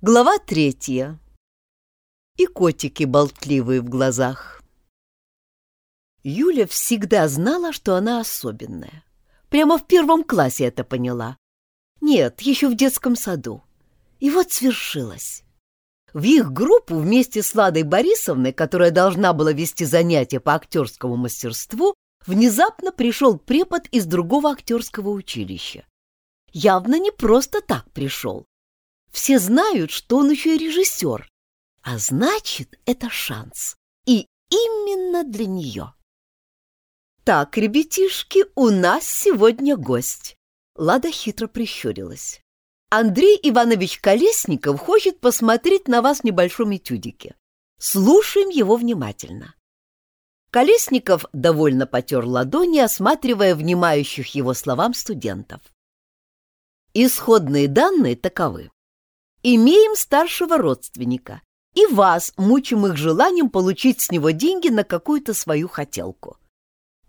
Глава третья. И котики болтливые в глазах. Юля всегда знала, что она особенная. Прямо в первом классе это поняла. Нет, еще в детском саду. И вот свершилось. В их группу вместе с Ладой Борисовной, которая должна была вести занятия по актерскому мастерству, внезапно пришел препод из другого актерского училища. Явно не просто так пришел. Все знают, что он еще и режиссер. А значит, это шанс. И именно для нее. «Так, ребятишки, у нас сегодня гость». Лада хитро прищурилась. «Андрей Иванович Колесников хочет посмотреть на вас в небольшом этюдике. Слушаем его внимательно». Колесников довольно потер ладони, осматривая внимающих его словам студентов. Исходные данные таковы. Имеем старшего родственника и вас, мучимых желанием получить с него деньги на какую-то свою хотелку.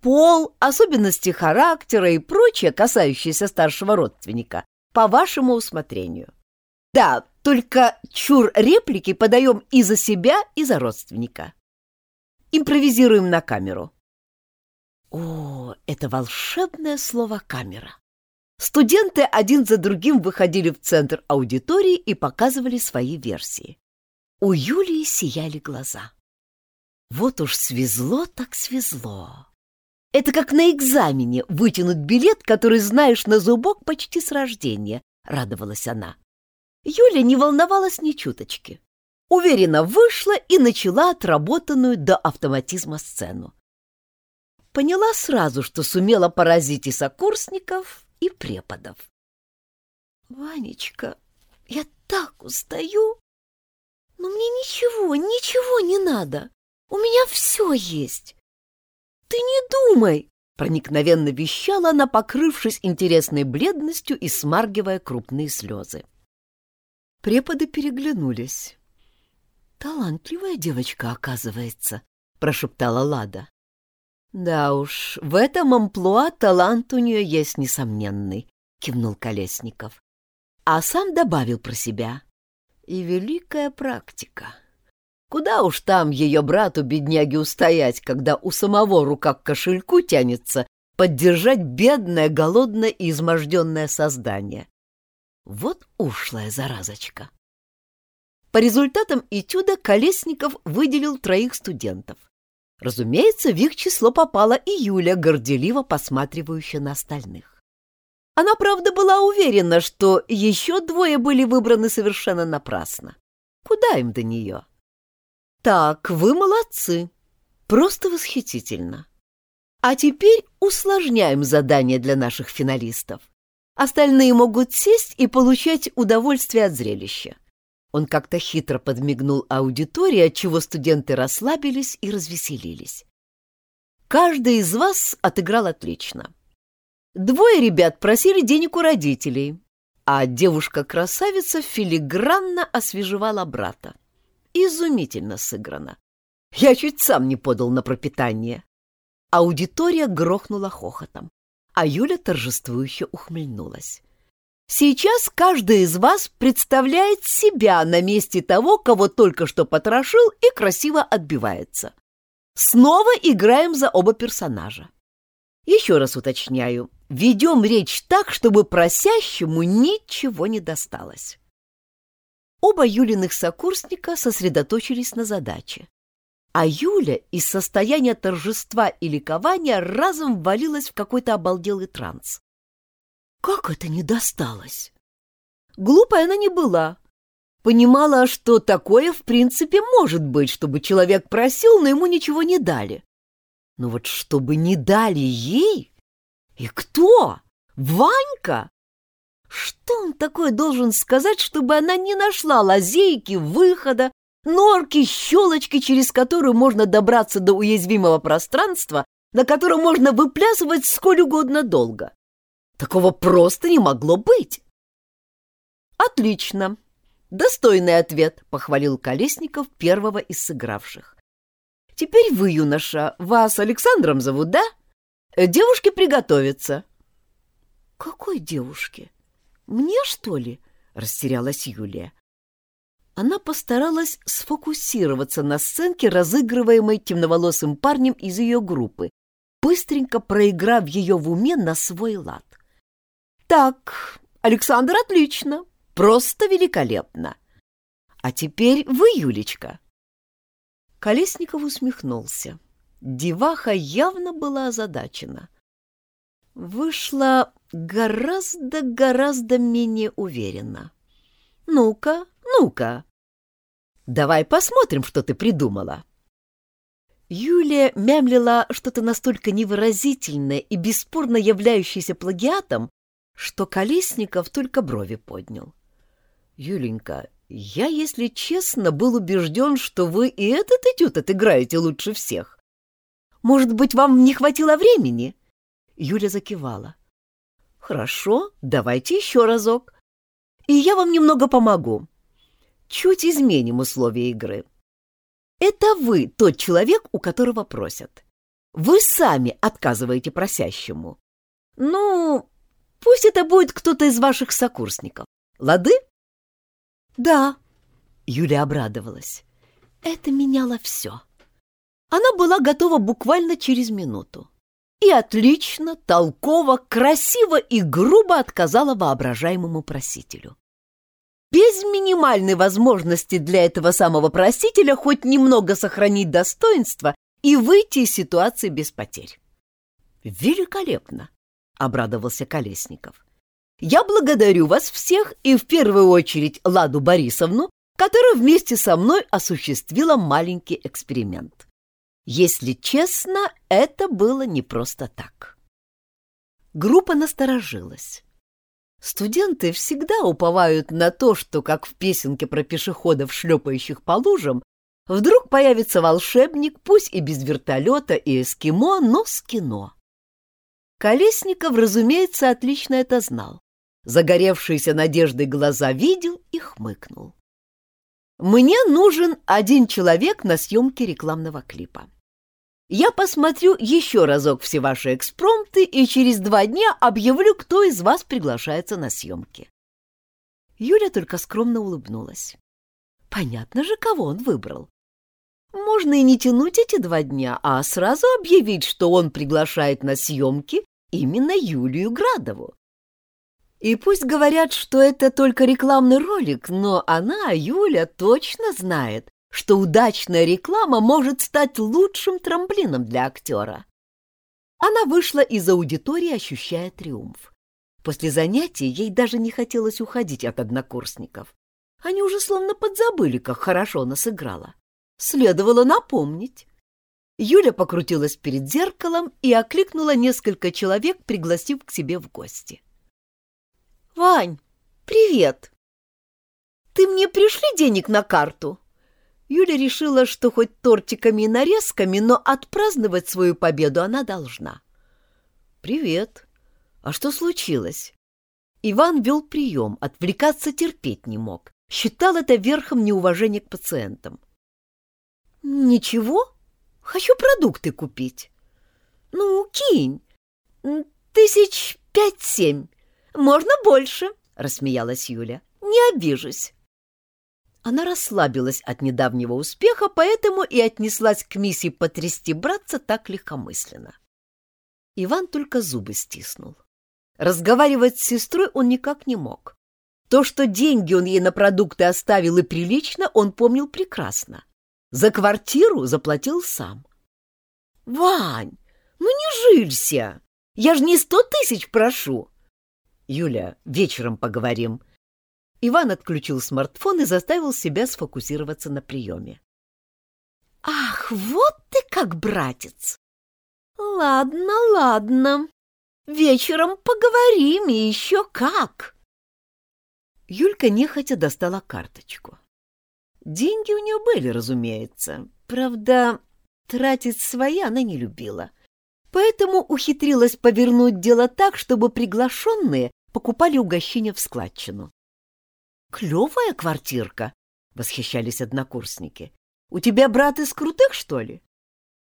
Пол, особенности характера и прочее, касающееся старшего родственника, по вашему усмотрению. Да, только чур реплики подаем и за себя, и за родственника. Импровизируем на камеру. О, это волшебное слово «камера». Студенты один за другим выходили в центр аудитории и показывали свои версии. У Юлии сияли глаза. Вот уж свезло так свезло. Это как на экзамене вытянуть билет, который знаешь на зубок почти с рождения, радовалась она. Юля не волновалась ни чуточки. Уверенно вышла и начала отработанную до автоматизма сцену. Поняла сразу, что сумела поразить и сокурсников, и преподов. «Ванечка, я так устаю! Но мне ничего, ничего не надо! У меня все есть! Ты не думай!» Проникновенно вещала она, покрывшись интересной бледностью и смаргивая крупные слезы. Преподы переглянулись. «Талантливая девочка, оказывается», — прошептала Лада. «Да уж, в этом амплуа талант у нее есть несомненный», — кивнул Колесников. А сам добавил про себя. «И великая практика. Куда уж там ее брату-бедняге устоять, когда у самого рука к кошельку тянется поддержать бедное, голодное и изможденное создание. Вот ушлая заразочка». По результатам этюда Колесников выделил троих студентов. Разумеется, в их число попала и Юля, горделиво посматривающая на остальных. Она, правда, была уверена, что еще двое были выбраны совершенно напрасно. Куда им до нее? Так, вы молодцы. Просто восхитительно. А теперь усложняем задание для наших финалистов. Остальные могут сесть и получать удовольствие от зрелища. Он как-то хитро подмигнул аудитории, отчего студенты расслабились и развеселились. Каждый из вас отыграл отлично. Двое ребят просили денег у родителей, а девушка-красавица филигранно освежевала брата. Изумительно сыграно. Я чуть сам не подал на пропитание. Аудитория грохнула хохотом, а Юля торжествующе ухмыльнулась. Сейчас каждый из вас представляет себя на месте того, кого только что потрошил и красиво отбивается. Снова играем за оба персонажа. Еще раз уточняю, ведем речь так, чтобы просящему ничего не досталось. Оба Юлиных сокурсника сосредоточились на задаче. А Юля из состояния торжества и ликования разом ввалилась в какой-то обалделый транс. Как это не досталось? Глупая она не была. Понимала, что такое в принципе может быть, чтобы человек просил, но ему ничего не дали. Но вот чтобы не дали ей? И кто? Ванька? Что он такое должен сказать, чтобы она не нашла лазейки, выхода, норки, щелочки, через которую можно добраться до уязвимого пространства, на котором можно выплясывать сколь угодно долго? Такого просто не могло быть. Отлично. Достойный ответ, похвалил Колесников первого из сыгравших. Теперь вы, юноша, вас Александром зовут, да? Девушки приготовиться. Какой девушке? Мне, что ли? Растерялась Юлия. Она постаралась сфокусироваться на сценке, разыгрываемой темноволосым парнем из ее группы, быстренько проиграв ее в уме на свой лад. «Так, Александр, отлично, просто великолепно. А теперь вы, Юлечка». Колесников усмехнулся. Деваха явно была озадачена. Вышла гораздо-гораздо менее уверенно. «Ну-ка, ну-ка, давай посмотрим, что ты придумала». Юлия мямлила что-то настолько невыразительное и бесспорно являющееся плагиатом, что Колесников только брови поднял. «Юленька, я, если честно, был убежден, что вы и этот этюд отыграете лучше всех. Может быть, вам не хватило времени?» Юля закивала. «Хорошо, давайте еще разок. И я вам немного помогу. Чуть изменим условия игры. Это вы тот человек, у которого просят. Вы сами отказываете просящему. Ну, пусть это будет кто-то из ваших сокурсников. Лады? Да, Юля обрадовалась. Это меняло все. Она была готова буквально через минуту. И отлично, толково, красиво и грубо отказала воображаемому просителю без минимальной возможности для этого самого просителя хоть немного сохранить достоинство и выйти из ситуации без потерь. «Великолепно!» — обрадовался Колесников. «Я благодарю вас всех и в первую очередь Ладу Борисовну, которая вместе со мной осуществила маленький эксперимент. Если честно, это было не просто так». Группа насторожилась. Студенты всегда уповают на то, что, как в песенке про пешеходов, шлепающих по лужам, вдруг появится волшебник, пусть и без вертолета и эскимо, но с кино. Колесников, разумеется, отлично это знал. Загоревшиеся надеждой глаза видел и хмыкнул. «Мне нужен один человек на съемке рекламного клипа. Я посмотрю еще разок все ваши экспромты и через два дня объявлю, кто из вас приглашается на съемки. Юля только скромно улыбнулась. Понятно же, кого он выбрал. Можно и не тянуть эти два дня, а сразу объявить, что он приглашает на съемки именно Юлию Градову. И пусть говорят, что это только рекламный ролик, но она, Юля, точно знает, что удачная реклама может стать лучшим трамплином для актера. Она вышла из аудитории, ощущая триумф. После занятий ей даже не хотелось уходить от однокурсников. Они уже словно подзабыли, как хорошо она сыграла. Следовало напомнить. Юля покрутилась перед зеркалом и окликнула несколько человек, пригласив к себе в гости. «Вань, привет! Ты мне пришли денег на карту?» Юля решила, что хоть тортиками и нарезками, но отпраздновать свою победу она должна. «Привет. А что случилось?» Иван вел прием, отвлекаться терпеть не мог. Считал это верхом неуважения к пациентам. «Ничего. Хочу продукты купить». «Ну, кинь. Тысяч пять-семь. Можно больше», — рассмеялась Юля. «Не обижусь». Она расслабилась от недавнего успеха, поэтому и отнеслась к миссии потрясти братца так легкомысленно. Иван только зубы стиснул. Разговаривать с сестрой он никак не мог. То, что деньги он ей на продукты оставил и прилично, он помнил прекрасно. За квартиру заплатил сам. — Вань, ну не жилься! Я же не сто тысяч прошу! — Юля, вечером поговорим, Иван отключил смартфон и заставил себя сфокусироваться на приеме. «Ах, вот ты как, братец! Ладно, ладно. Вечером поговорим и еще как!» Юлька нехотя достала карточку. Деньги у нее были, разумеется. Правда, тратить свои она не любила. Поэтому ухитрилась повернуть дело так, чтобы приглашенные покупали угощения в складчину. «Клевая квартирка!» — восхищались однокурсники. «У тебя брат из крутых, что ли?»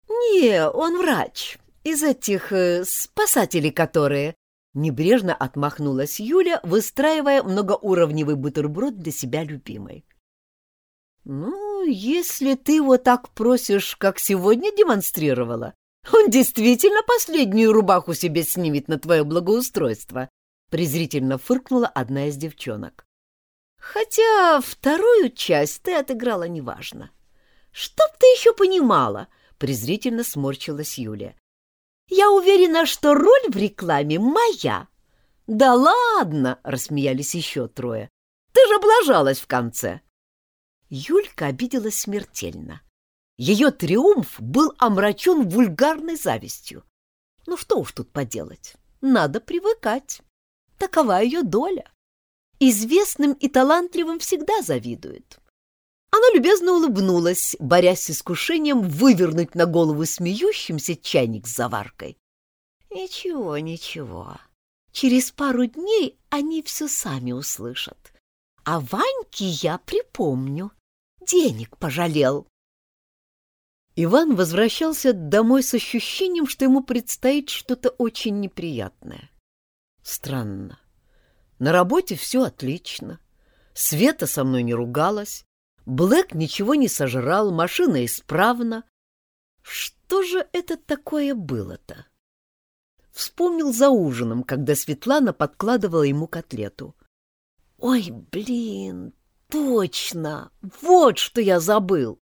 «Не, он врач. Из этих э, спасателей, которые...» Небрежно отмахнулась Юля, выстраивая многоуровневый бутерброд для себя любимой. Ну, если ты его так просишь, как сегодня демонстрировала, он действительно последнюю рубаху себе снимет на твое благоустройство, презрительно фыркнула одна из девчонок. Хотя вторую часть ты отыграла неважно. Чтоб ты еще понимала, презрительно сморщилась Юля. Я уверена, что роль в рекламе моя. Да ладно, рассмеялись еще трое. Ты же облажалась в конце. Юлька обиделась смертельно. Ее триумф был омрачен вульгарной завистью. Ну что уж тут поделать, надо привыкать. Такова ее доля. Известным и талантливым всегда завидуют. Она любезно улыбнулась, борясь с искушением вывернуть на голову смеющимся чайник с заваркой. Ничего, ничего. Через пару дней они все сами услышат. А Ваньке я припомню денег пожалел. Иван возвращался домой с ощущением, что ему предстоит что-то очень неприятное. Странно. На работе все отлично. Света со мной не ругалась. Блэк ничего не сожрал, машина исправна. Что же это такое было-то? Вспомнил за ужином, когда Светлана подкладывала ему котлету. Ой, блин, Точно! Вот что я забыл!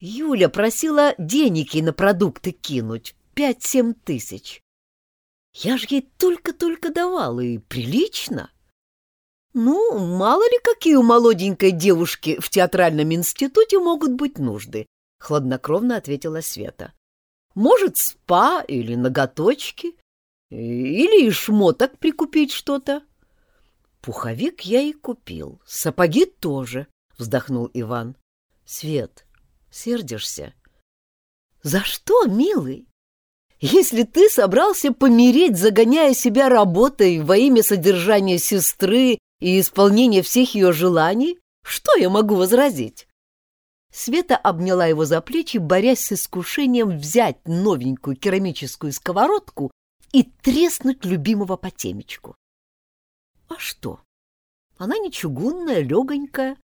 Юля просила денег ей на продукты кинуть, пять-семь тысяч. Я ж ей только-только давала, и прилично. Ну, мало ли какие у молоденькой девушки в театральном институте могут быть нужды, хладнокровно ответила Света. Может, спа или ноготочки, или и шмоток прикупить что-то. Пуховик я и купил, сапоги тоже, вздохнул Иван. Свет, сердишься? За что, милый? Если ты собрался помереть, загоняя себя работой во имя содержания сестры и исполнения всех ее желаний, что я могу возразить? Света обняла его за плечи, борясь с искушением взять новенькую керамическую сковородку и треснуть любимого по темечку. А что? Она не чугунная, легонькая.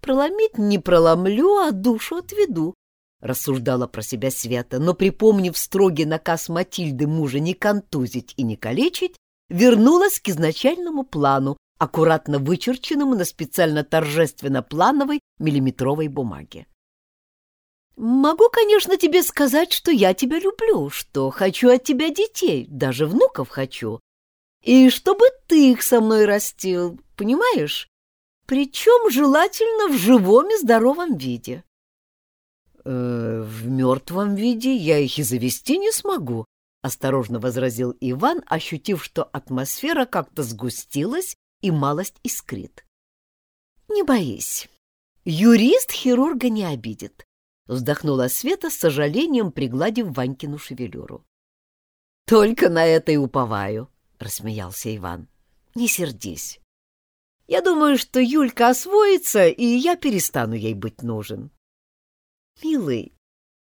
Проломить не проломлю, а душу отведу, — рассуждала про себя Света, но, припомнив строгий наказ Матильды мужа не контузить и не калечить, вернулась к изначальному плану, аккуратно вычерченному на специально торжественно-плановой миллиметровой бумаге. «Могу, конечно, тебе сказать, что я тебя люблю, что хочу от тебя детей, даже внуков хочу, и чтобы ты их со мной растил, понимаешь? Причем желательно в живом и здоровом виде. «Э, «В мертвом виде я их и завести не смогу», — осторожно возразил Иван, ощутив, что атмосфера как-то сгустилась и малость искрит. «Не боись. Юрист хирурга не обидит», — вздохнула Света с сожалением, пригладив Ванькину шевелюру. «Только на это и уповаю», — рассмеялся Иван. «Не сердись. Я думаю, что Юлька освоится, и я перестану ей быть нужен». «Милый,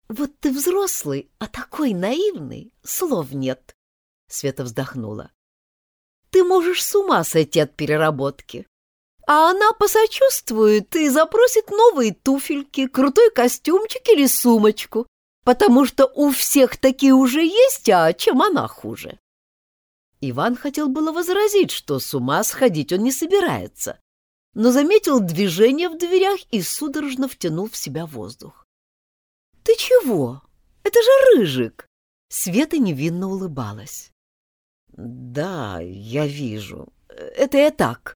вот ты взрослый, а такой наивный, слов нет», — Света вздохнула. «Ты можешь с ума сойти от переработки. А она посочувствует и запросит новые туфельки, крутой костюмчик или сумочку, потому что у всех такие уже есть, а чем она хуже?» Иван хотел было возразить, что с ума сходить он не собирается, но заметил движение в дверях и судорожно втянул в себя воздух. — Ты чего? Это же Рыжик! Света невинно улыбалась. — Да, я вижу. Это я так.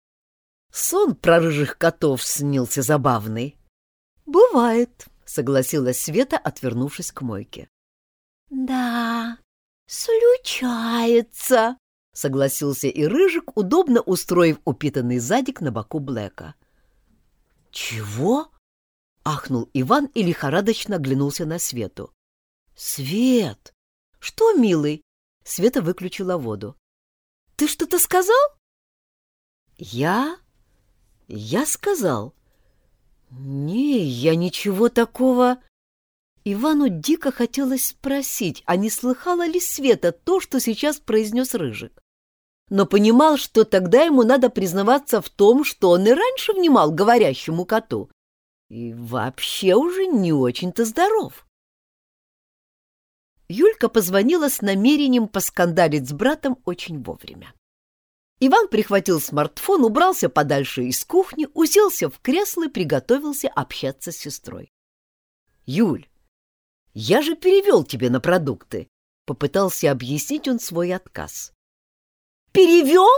Сон про рыжих котов снился забавный. — Бывает, — согласилась Света, отвернувшись к мойке. — Да, случается, согласился и Рыжик, удобно устроив упитанный задик на боку Блэка. «Чего?» — ахнул Иван и лихорадочно оглянулся на Свету. «Свет! Что, милый?» — Света выключила воду. «Ты что-то сказал?» «Я? Я сказал?» «Не, я ничего такого...» Ивану дико хотелось спросить, а не слыхала ли Света то, что сейчас произнес Рыжик но понимал, что тогда ему надо признаваться в том, что он и раньше внимал говорящему коту. и вообще уже не очень-то здоров. Юлька позвонила с намерением поскандалить с братом очень вовремя. Иван прихватил смартфон, убрался подальше из кухни, уселся в кресло и приготовился общаться с сестрой. «Юль, я же перевел тебе на продукты», — попытался объяснить он свой отказ. «Перевел?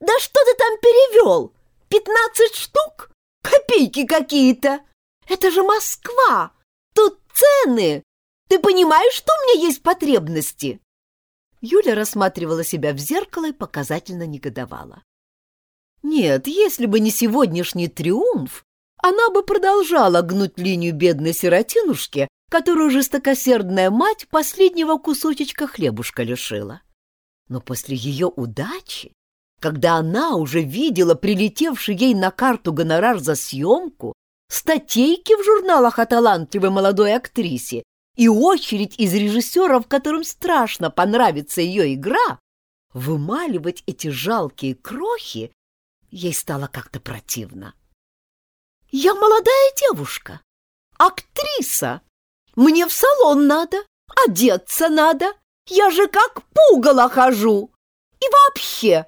Да что ты там перевел? Пятнадцать штук? Копейки какие-то! Это же Москва! Тут цены! Ты понимаешь, что у меня есть потребности?» Юля рассматривала себя в зеркало и показательно негодовала. Нет, если бы не сегодняшний триумф, она бы продолжала гнуть линию бедной сиротинушки, которую жестокосердная мать последнего кусочечка хлебушка лишила. Но после ее удачи, когда она уже видела прилетевший ей на карту гонорар за съемку, статейки в журналах о талантливой молодой актрисе и очередь из режиссеров, которым страшно понравится ее игра, вымаливать эти жалкие крохи ей стало как-то противно. «Я молодая девушка, актриса. Мне в салон надо, одеться надо. Я же как пугало хожу. И вообще...»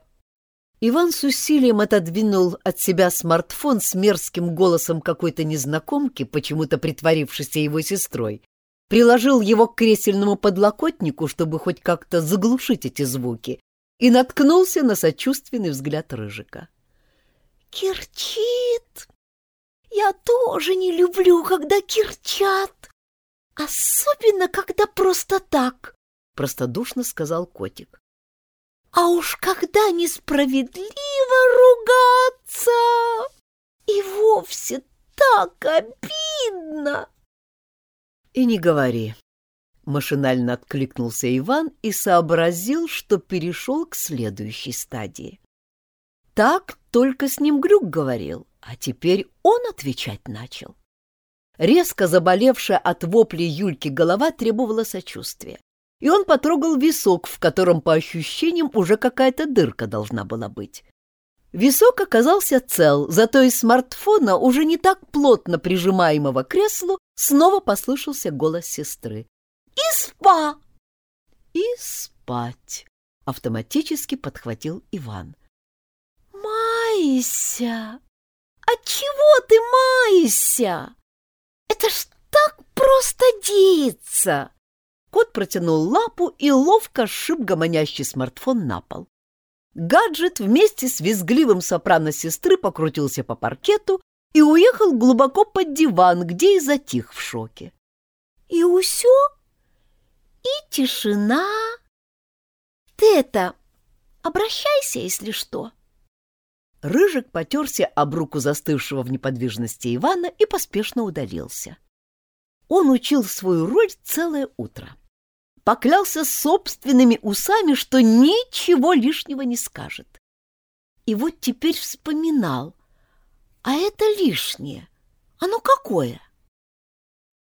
Иван с усилием отодвинул от себя смартфон с мерзким голосом какой-то незнакомки, почему-то притворившейся его сестрой, приложил его к кресельному подлокотнику, чтобы хоть как-то заглушить эти звуки, и наткнулся на сочувственный взгляд Рыжика. «Кирчит! Я тоже не люблю, когда кирчат, особенно когда просто так», — простодушно сказал котик. «А уж когда несправедливо ругаться, и вовсе так обидно!» «И не говори», — машинально откликнулся Иван и сообразил, что перешел к следующей стадии. Так только с ним Глюк говорил, а теперь он отвечать начал. Резко заболевшая от вопли Юльки голова требовала сочувствия, и он потрогал висок, в котором, по ощущениям, уже какая-то дырка должна была быть. Висок оказался цел, зато из смартфона, уже не так плотно прижимаемого к креслу, снова послышался голос сестры. «И спа!» «И спать!» — автоматически подхватил Иван. «Майся! Отчего ты майся? Это ж так просто деется!» Кот протянул лапу и ловко сшиб гомонящий смартфон на пол. Гаджет вместе с визгливым сопрано сестры покрутился по паркету и уехал глубоко под диван, где и затих в шоке. «И усё? И тишина? Ты это, обращайся, если что!» Рыжик потерся об руку застывшего в неподвижности Ивана и поспешно удалился. Он учил свою роль целое утро поклялся собственными усами, что ничего лишнего не скажет. И вот теперь вспоминал, а это лишнее, оно какое?